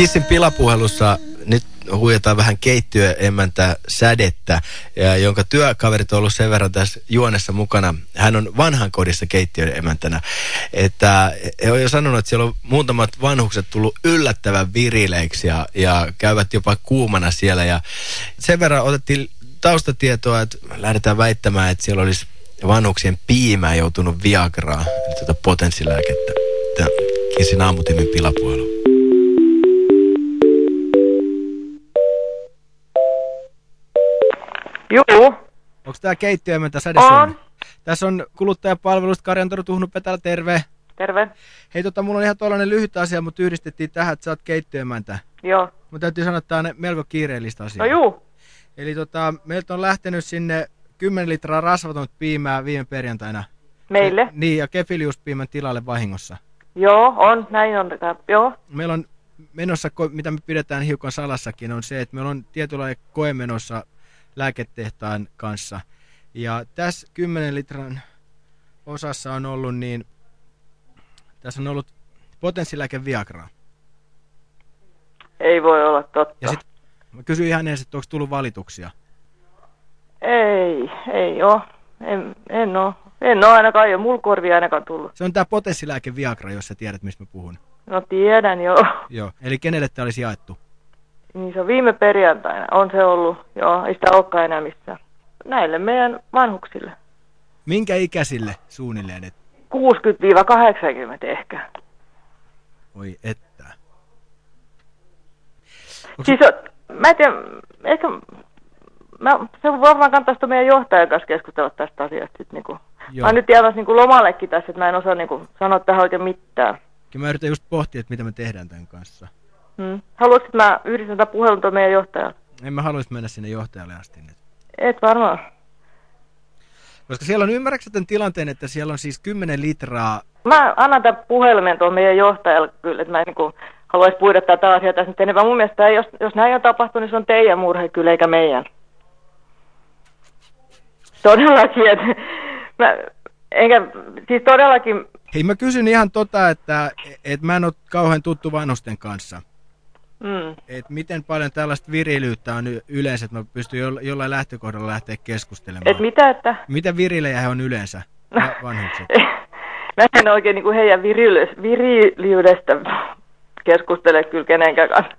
Kissin pilapuhelussa nyt huijataan vähän keittiöemäntä sädettä, ja, jonka työkaverit on ollut sen verran tässä juonessa mukana. Hän on vanhan kodissa keittiöemäntänä. Että he on jo sanonut, että siellä on muutamat vanhukset tullut yllättävän virileiksi ja, ja käyvät jopa kuumana siellä. Ja sen verran otettiin taustatietoa, että lähdetään väittämään, että siellä olisi vanhuksien piimää joutunut Viagraa, eli tuota potenssilääkettä. Kissin aamutimin pilapuhelu. Juu, Onko tää keittiöemäntä säde On. Tässä on kuluttajapalvelusta Karjan Toru Tuhnu Petälä, terve. terve. Hei tota, mulla on ihan tuollainen lyhyt asia, mutta yhdistettiin tähän, että sä oot keittiöemäntä. Joo. Mutta täytyy sanoa, että tää on melko kiireellistä asiaa. No juu. Eli tota, meiltä on lähtenyt sinne 10 litraa rasvatonta piimää viime perjantaina. Meille. Niin, ja kefiliuspiimän tilalle vahingossa. Joo, on, näin on. Joo. Meillä on menossa, mitä me pidetään hiukan salassakin, on se, että meillä on tietynlainen koe menossa lääketehtaan kanssa. Ja tässä 10 litran osassa on ollut niin, tässä on ollut potenssilääke Viagraa. Ei voi olla totta. Ja sit mä kysyin ihan ensin, että onko tullut valituksia. Ei, ei oo. En, en oo. En oo ainakaan, ei oo mulla korvia ainakaan tullut. Se on tämä potenssilääke Viagra, jos sä tiedät, mistä mä puhun. No tiedän joo. Joo. Eli kenelle tämä olisi jaettu? Niin se on viime perjantaina. On se ollut. Joo, ei sitä olekaan enää missään. Näille meidän vanhuksille. Minkä ikäisille suunnilleen? Et, 60-80 ehkä. voi että. Onks- Siis mä en tiedä, ehkä... Mä, se varmaan kannattaisi meidän johtajan kanssa keskustella tästä asiasta. Sit, niinku. Mä oon nyt jäämässä niinku lomallekin tässä, että mä en osaa niinku, sanoa tähän oikein mitään. Kyllä mä yritän just pohtia, että mitä me tehdään tämän kanssa. Hmm. Haluatko, että mä yhdistän tätä puhelun tuon meidän johtajalle? En mä haluaisi mennä sinne johtajalle asti nyt. Et varmaan. Koska siellä on, ymmärrätkö tämän tilanteen, että siellä on siis 10 litraa, Mä annan tämän puhelimen tuon meidän johtajalle kyllä, että mä en niinku haluaisi puida tätä asiaa tässä nyt enemmän. Mun mielestä jos, jos näin on tapahtunut, niin se on teidän murhe kyllä, eikä meidän. Todellakin, että mä, enkä, siis todellakin, hei mä kysyn ihan tota, että et mä en ole kauhean tuttu vanhusten kanssa. Mm, Et miten paljon tällaista virilyyttä on yleensä, että mä pystyn jo, jollain lähtökohdalla lähteä keskustelemaan. että mitä, että... Miten virilejä he on yleensä, va- vanhukset? Mä en oikein niin kuin heidän virilyys, viriliydestä keskustele kyllä kenenkään kanssa.